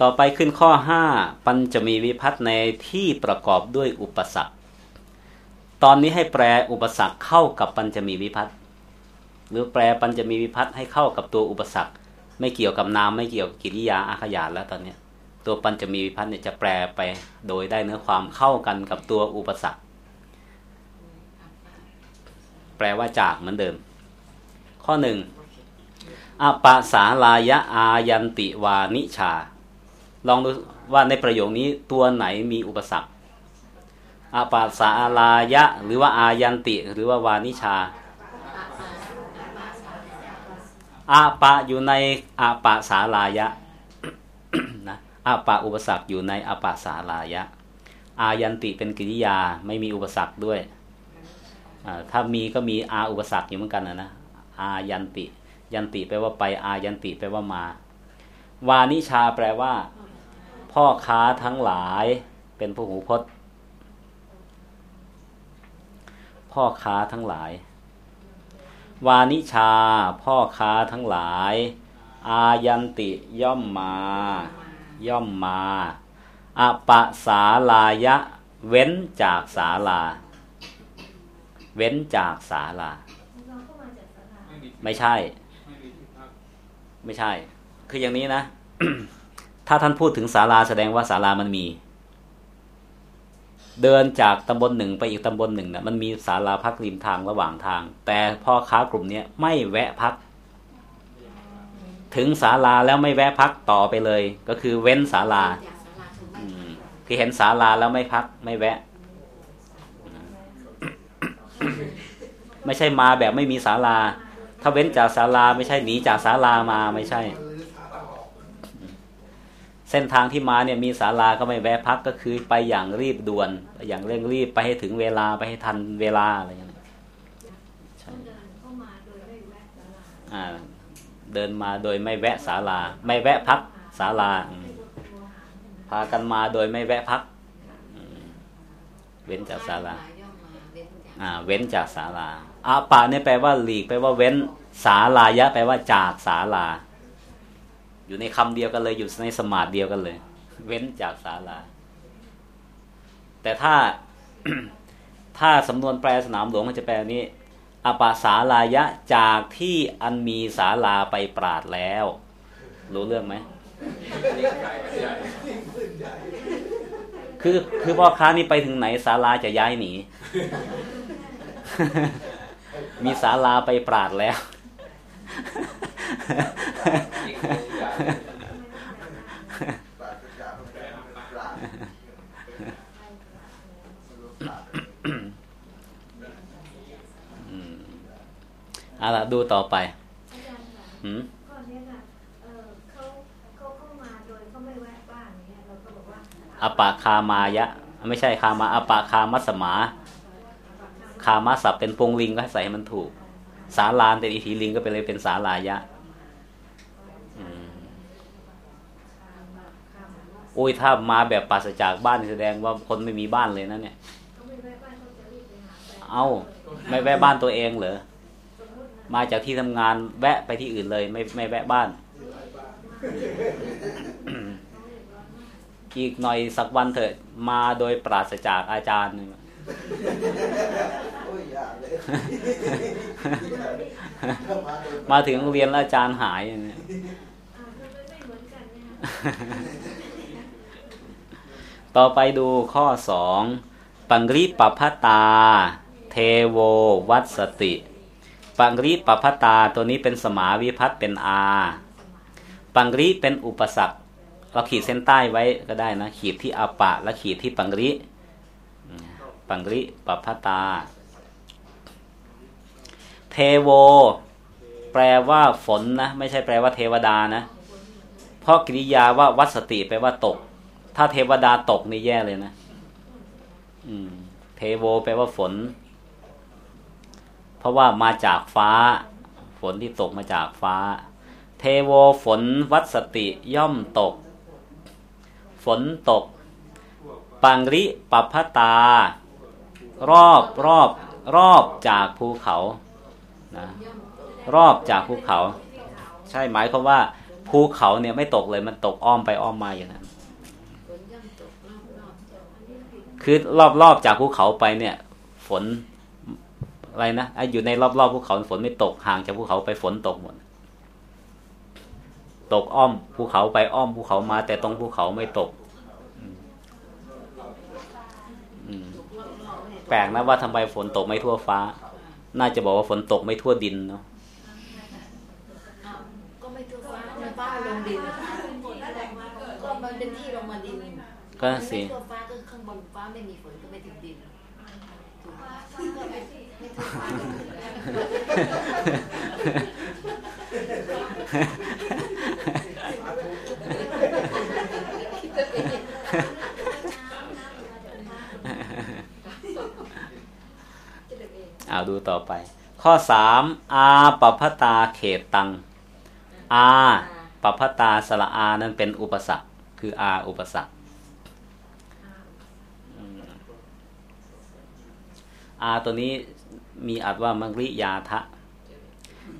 ต่อไปขึ้นข้อห้าปัญจะมีวิพัฒน์ในที่ประกอบด้วยอุปสรรค ตอนนี้ให้แปลอุปสรรคเข้ากับปัญจะมีวิพัฒน์หรือแปลปัญจะมีวิพัฒน์ให้เข้ากับตัวอุปสรรค ไม่เกี่ยวกับนามไม่เกี่ยวกับกิริยาอาขยานแล้วตอนนี้ตัวปัญจะมีวิพัฒน์เนี่ยจะแปลไปโดยได้เนื้อความเข้ากันกับตัวอุปสรรค แปลว่าจากเหมือนเดิม ข้อหนึ่งอปะสาลายะอายันติวานิชา ลองดูว่าในประโยคนี้ตัวไหนมีอุปสรรคอาปาสาลายะ หรือว่าอายันติ หรือว่าวานิชาอาปะอยู่ในอาปะสาลายะนะอาปะอุปสรรคอยู่ในอาปะสาลายะ อายันติเป็นกิริยาไม่มีอุปสรรคด้วยถ้ามีก็มีอาอุปสรรคอยู่เหมือนกันนะนะอายันติ ยันติแปลว่าไปอายันติแปลว่ามาวานิชาแปลว่า พ่อค้าทั้งหลายเป็นผู้หูพจน์ พ่อค้าทั้งหลาย วานิชา พ่อค้าทั้งหลาย อายันติย่อมมา ย่อมมาอปะสาลายะ เว้นจากศาลา เว้นจากศาลา ไม่ใช่ ไม่ใช่ คืออย่างนี้นะ ถ้าท่านพูดถึงศาลาแสดงว่าศาลามันมี เดินจากตำบลหนึ่งไปอีกตำบลหนึ่งนะมันมีศาลาพักริมทางระหว่างทาง แต่พ่อค้ากลุ่มนี้ไม่แวะพัก ถึงศาลาแล้วไม่แวะพักต่อไปเลย ก็คือเว้นศาลาคือเห็นศาลาแล้วไม่พักไม่แวะ ไม่ใช่มาแบบไม่มีศาลา ถ้าเว้นจากศาลาไม่ใช่หนีจากศาลามาไม่ใช่ เส้นทางที่มาเนี่ยมีศาลาก็ไม่แวะพักก็คือไปอย่างรีบด่วนอย่างเร่งรีบไปให้ถึงเวลาไปให้ทันเวลาอะไรอย่างเงี้ยใช่เดินมาโดยไม่แวะศาลา ไม่แวะพักศาลา พากันมาโดยไม่แวะพัก เว้นจากศาลาอ่า เว้นจากศาลาอาปาเนี่ยแปลว่าหลีกแปลว่าเว้นศาลายะ แปลว่าจากศาลา อยู่ในคำเดียวกันเลย อยู่ในสมาธิเดียวกันเลย เว้นจากศาลา แต่ถ้าถ้าสำนวนแปลสนามหลวงมันจะแปลนี้อปาสาลายะจากที่อันมีศาลาไปปราดแล้ว รู้เรื่องไหมคือคือพ่อค้านี่ไปถึงไหนศาลาจะย้ายหนี มีศาลาไปปราดแล้ว เอาละดูต่อไปหืมอปาคามายะ ไม่ใช่คามาอปาคามัสมา คามาสับเป็นปงลิงก็ใส่ให้มันถูก สาลานเป็นอีทีลิงก็เป็นเลยเป็นสาลายะอุ้ยถ้ามาแบบปราศจากบ้านแสดงว่าคนไม่มีบ้านเลยนะเนี่ย เอาไม่แวะบ้านตัวเองเหรอ มาจากที่ทำงานแวะไปที่อื่นเลย ไม่ไม่แวะบ้าน อีกหน่อยสักวันเถิดมาโดยปราศจากอาจารย์มาถึงเรียนแล้วอาจารย์หายอย่างนี้ต่อไปดูข้อสอง ปังริปพตา เทโววัสติ ปังริปพตาตัวนี้เป็นสมาวิพัตเป็นอาปังริเป็นอุปสรรคเราขีดเส้นใต้ไว้ก็ได้นะ ขีดที่อาปะ และขีดที่ปังริปังริปพตา เทโว แปลว่าฝนนะ ไม่ใช่แปลว่าเทวดานะ เพราะกริยาว่าวัสติแปลว่าตก ถ้าเทวดาตกนี่แย่เลยนะ อืม เทโว แปลว่าฝน เพราะว่ามาจากฟ้า ฝนที่ตกมาจากฟ้า เทโวฝนวัสติย่อมตก ฝนตก ปังริปัพตา รอบรอบรอบจากภูเขานะรอบจากภูเขา ใช่หมายความว่าภูเขาเนี่ยไม่ตกเลยมันตกอ้อมไปอ้อมมาอย่างนั้นคือรอบๆจากภูเขาไปเนี่ย ฝน อะไรนะอยู่ในรอบๆภูเขาฝนไม่ตกห่างจากภูเขาไปฝนตกหมด ตกอ้อมภูเขาไปอ้อมภูเขามา แต่ตรงภูเขาไม่ตกแปลกนะว่าทำไมฝนตกไม่ทั่วฟ้า น่าจะบอกว่าฝนตกไม่ทั่วดินเนาะก็ไม่ทั่วฟ้าฟ้าลงดินก็มันเป็นที่ลงมาดินก็สิทั่วฟ้าก็ข้างบนฟ้าไม่มีฝนก็ไม่ถึงดิน เอาดูต่อไป ข้อสามอาปพตาเขตตัง อาปพตาสละอานั้นเป็นอุปสรรค คืออาอุปสรรคอาตัวนี้ มีอัดว่ามังริยาทะ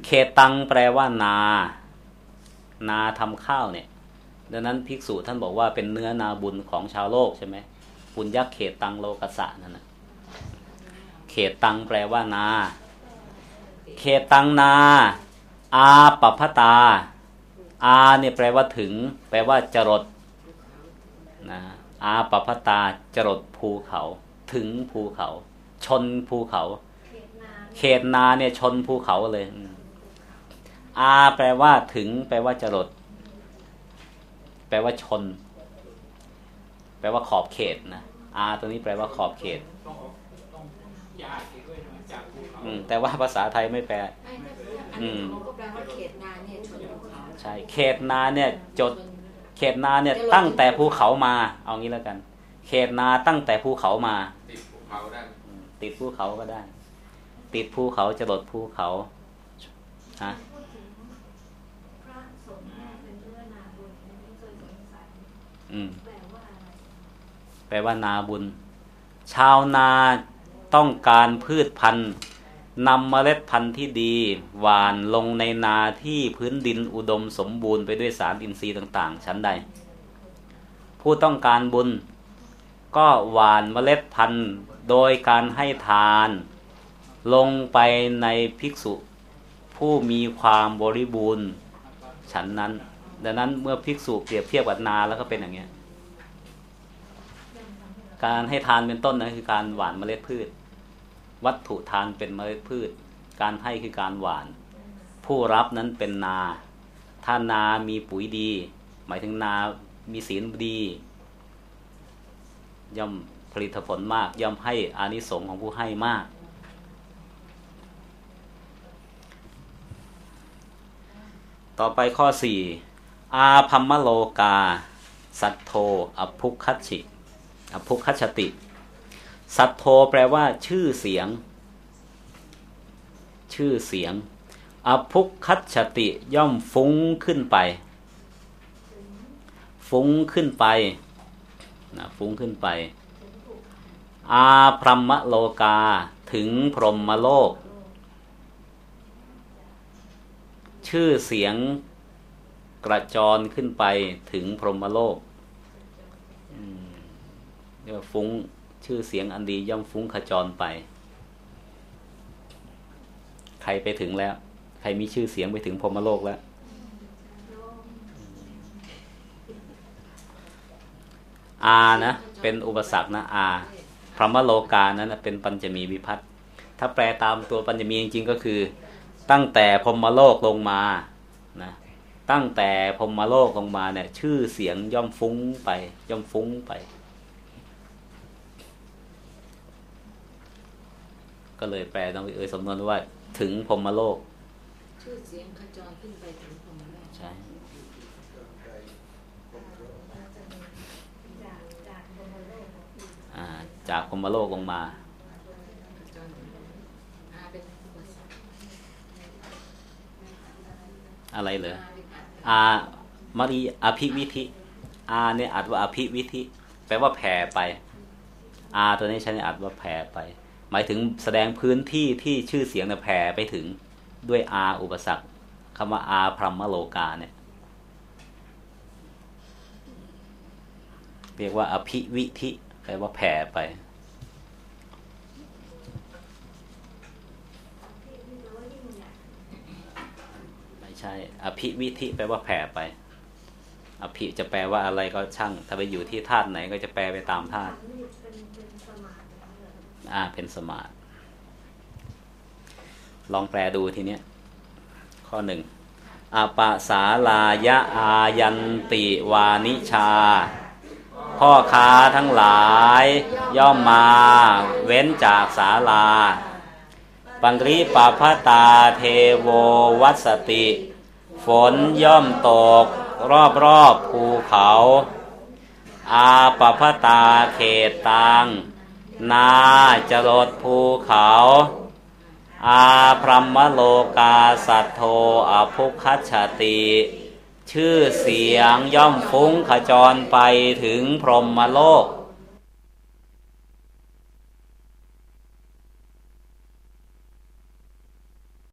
เขตังแปลว่านา นาทำข้าวเนี่ย ดังนั้นภิกษุท่านบอกว่าเป็นเนื้อนาบุญของชาวโลกใช่ไหมปุญญเขตังโลกสะนั่นนะเขตังแปลว่านา เขตตังนา อาปพตา อาเนี่ยแปลว่าถึง แปลว่าจรดนะอาปพตาจรดภูเขา ถึงภูเขา ชนภูเขา เขตนาเนี่ยชนภูเขาเลย อาแปลว่าถึง แปลว่าจรด แปลว่าชน แปลว่าขอบเขตนะ อาตัวนี้แปลว่าขอบเขตอืมแต่ว่าภาษาไทยไม่แปลอืมก็แปลว่าเขตนาเนี่ยชนภูเขาใช่ เขตนาเนี่ยจด เขตนาเนี่ยตั้งแต่ภูเขามา เอางี้แล้วกัน เขตนาตั้งแต่ภูเขามา ติดภูเขาได้ ติดภูเขาก็ได้ ติดภูเขาจะลดภูเขาฮะอืมแปลว่านาบุญ ชาวนาต้องการพืชพันธุ์นำเมล็ดพันธุ์ที่ดี หวานลงในนาที่พื้นดินอุดมสมบูรณ์ไปด้วยสารอินทรีย์ต่างๆ ชั้นใด ผู้ต้องการบุญ ก็หวานเมล็ดพันธุ์โดยการให้ทาน ลงไปในภิกษุผู้มีความบริบูรณ์ฉันนั้น ดังนั้นเมื่อภิกษุเปรียบเทียบกับนาแล้วก็เป็นอย่างนี้ย การให้ทานเป็นต้นนะคือการหวานเมล็ดพืช วัตถุทานเป็นเมล็ดพืช การให้คือการหวาน ผู้รับนั้นเป็นนา ถ้านามีปุ๋ยดี หมายถึงนามีศีลดี ย่อมผลิตผลมาก ย่อมให้อานิสงส์ของผู้ให้มาก ต่อไปข้อสี่อาพัมมโลกา สัตโทอภุคัชิอภุคัชติ สัตโทแปลว่า ชื่อเสียง ชื่อเสียงอภุคัชติย่อมฟุ้งขึ้นไป ฟุ้งขึ้นไปนะฟุ้งขึ้นไป อาพรหมโลกาถึงพรหมโลก ชื่อเสียงกระจรขึ้นไปถึงพรหมโลกรียกว่าฟุ้งชื่อเสียงอันดีย่อมฟุ้งขจรไป ใครไปถึงแล้ว ใครมีชื่อเสียงไปถึงพรหมโลกแล้ว อานะ เป็นอุปสรรคนะอาพรหมโลกานั้นเป็นปัญจมีวิพัตถ้าแปลตามตัวปัญจมีจริงๆก็คือ ตั้งแต่พรมโลกลงมานะตั้งแต่พรมโลกลงมาเนี่ย ชื่อเสียงย่อมฟุ้งไป ย่อมฟุ้งไป ก็เลยแปลต้องเอ่ยสมนวนว่า ถึงพรมโลก ชื่อเสียงขจรขึ้นไปถึงพรมโลกใช่จากพรมโลกลงมา อะไรเหรออามารีอภิวิธิอาเนี่ยอัดว่าอภิวิธิแปลว่าแผ่ไปอาตัวนี้ใช้ในอัดว่าแผ่ไป หมายถึงแสดงพื้นที่ที่ชื่อเสียงเนี่ยแผ่ไปถึงด้วยอาอุปสรรคคำว่าอาพรหมโลกาเนี่ย เรียกว่าอภิวิธิแปลว่าแผ่ไป ใช่ อภิวิธิแปลว่าแผ่ไป อภิจะแปลว่าอะไรก็ช่าง ถ้าไปอยู่ที่ธาตุไหนก็จะแปลไปตามธาตุอ่าเป็นสมาธิลองแปลดูทีเนี้ย ข้อหนึ่งอาปาสาลายะอายันติวานิชา พ่อค้าทั้งหลาย ย่อมมา เว้นจากศาลา ปังริปาพตาเทโววัสติ ฝนย่อมตก รอบรอบภูเขา อาปพตาเขตตัง นาจรดภูเขา อาพรหมโลกาสัตโทอภุคัชติ ชื่อเสียงย่อมฟุ้งขจรไปถึงพรหมโลก